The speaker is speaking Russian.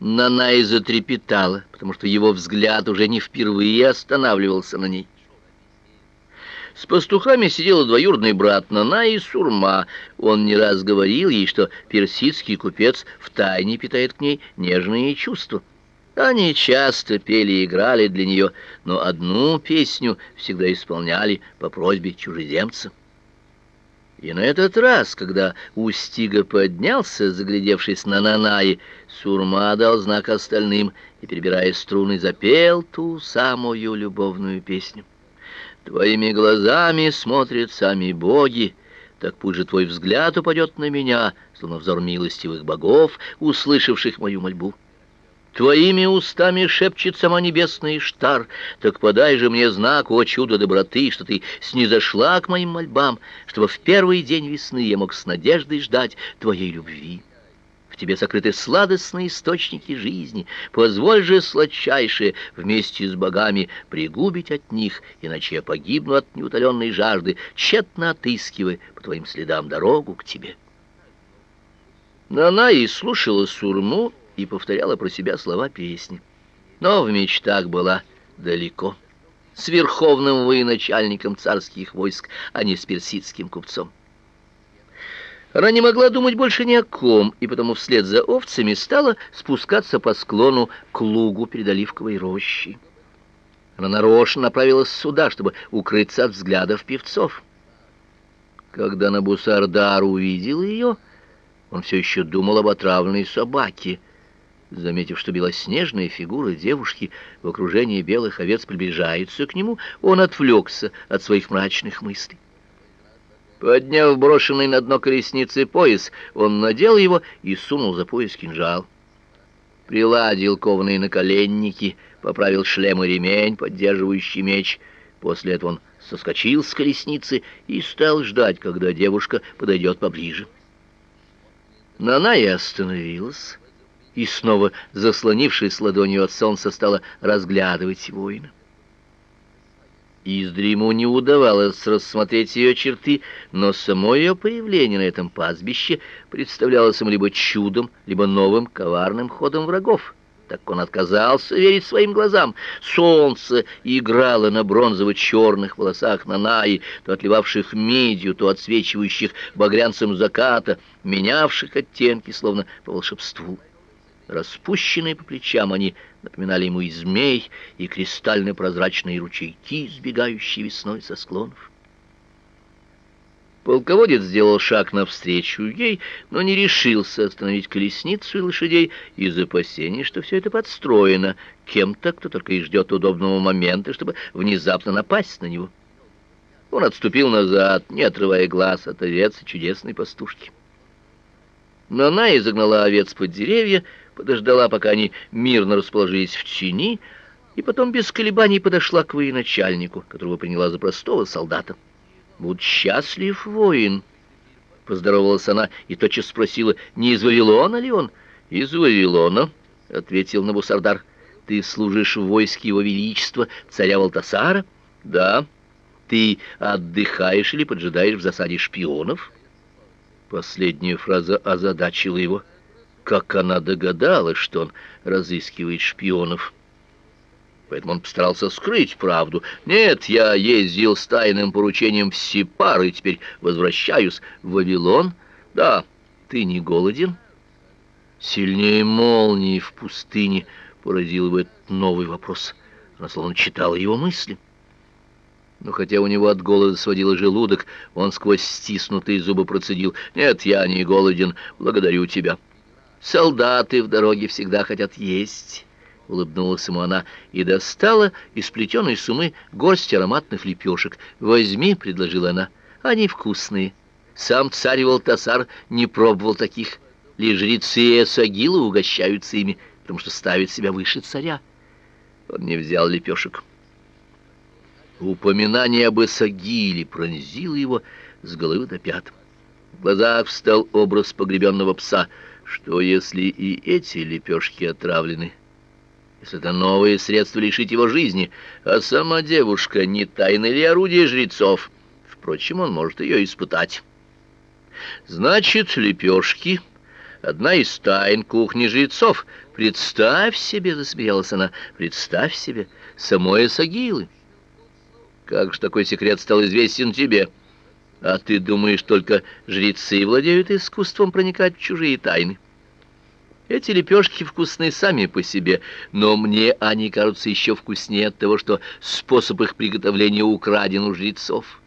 Нанай затрепетала, потому что его взгляд уже не впервые останавливался на ней. С пастухами сидел двоюродный брат Нана и Сурма. Он не раз говорил ей, что персидский купец втайне питает к ней нежные чувства. Они часто пели и играли для нее, но одну песню всегда исполняли по просьбе чужеземца. И на этот раз, когда Устига поднялся, заглядевшись на Нанаи, Сурма дал знак остальным и, перебирая струны, запел ту самую любовную песню. «Твоими глазами смотрят сами боги, так пусть же твой взгляд упадет на меня, словно взор милостивых богов, услышавших мою мольбу». Твоими устами шепчет сама небесная Иштар, так подай же мне знак, о чудо доброты, что ты снизошла к моим мольбам, чтобы в первый день весны я мог с надеждой ждать твоей любви. В тебе сокрыты сладостные источники жизни, позволь же, сладчайшее, вместе с богами пригубить от них, иначе я погибну от неутоленной жажды, тщетно отыскивая по твоим следам дорогу к тебе». Но она и слушала сурму, и повторяла про себя слова песни. Но в мечтах была далеко, с верховным военачальником царских войск, а не с персидским купцом. Она не могла думать больше ни о ком, и потому вслед за овцами стала спускаться по склону к лугу перед оливковой рощей. Она нарочно направилась сюда, чтобы укрыться от взглядов певцов. Когда Набусардар увидел ее, он все еще думал об отравленной собаке — Заметив, что белоснежная фигура девушки в окружении белых овец приближается к нему, он отвлекся от своих мрачных мыслей. Подняв брошенный на дно колесницы пояс, он надел его и сунул за пояс кинжал. Приладил кованые наколенники, поправил шлем и ремень, поддерживающий меч. После этого он соскочил с колесницы и стал ждать, когда девушка подойдет поближе. Но она и остановилась и снова, заслонившись ладонью от солнца, стала разглядывать воина. Издри ему не удавалось рассмотреть ее черты, но само ее появление на этом пастбище представлялось им либо чудом, либо новым коварным ходом врагов. Так он отказался верить своим глазам. Солнце играло на бронзово-черных волосах Нанаи, то отливавших медью, то отсвечивающих багрянцем заката, менявших оттенки, словно по волшебству. Распущенные по плечам они напоминали ему и змей, и кристально-прозрачные ручейки, сбегающие весной со склонов. Полководец сделал шаг навстречу ей, но не решился остановить колесницу и лошадей из опасения, что все это подстроено кем-то, кто только и ждет удобного момента, чтобы внезапно напасть на него. Он отступил назад, не отрывая глаз от овец и чудесной пастушки. Но она изогнала овец под деревья, подождала, пока они мирно расположились в тени, и потом без колебаний подошла к военачальнику, которого приняла за простого солдата. «Будь счастлив, воин!» Поздоровалась она и тотчас спросила, не из Вавилона ли он? «Из Вавилона», — ответил Набусардар. «Ты служишь в войске его величества, царя Валтасара?» «Да». «Ты отдыхаешь или поджидаешь в засаде шпионов?» Последняя фраза озадачила его. Как она догадалась, что он разыскивает шпионов. Поэтому он постарался скрыть правду. «Нет, я ездил с тайным поручением в Сипар и теперь возвращаюсь в Вавилон. Да, ты не голоден?» Сильнее молнии в пустыне поразил его этот новый вопрос. Она словно читала его мысли. Но хотя у него от голода сводило желудок, он сквозь стиснутые зубы процедил. «Нет, я не голоден, благодарю тебя». Солдаты в дороге всегда хотят есть, — улыбнулась ему она и достала из плетеной сумы горсть ароматных лепешек. «Возьми», — предложила она, — «они вкусные. Сам царь Валтасар не пробовал таких. Лишь жрецы и эсагилы угощаются ими, потому что ставят себя выше царя». Он не взял лепешек. Упоминание об эсагиле пронзило его с головы до пят. В глазах встал образ погребенного пса — что, если и эти лепешки отравлены? Если это новые средства лишить его жизни, а сама девушка не тайное ли орудие жрецов? Впрочем, он может ее испытать. Значит, лепешки одна из тайн кухни жрецов. Представь себе, засмеялась она, представь себе, самой Сагилы. Как же такой секрет стал известен тебе? А ты думаешь, только жрецы владеют искусством проникать в чужие тайны? Эти лепешки вкусны сами по себе, но мне они кажутся еще вкуснее от того, что способ их приготовления украден у жрецов.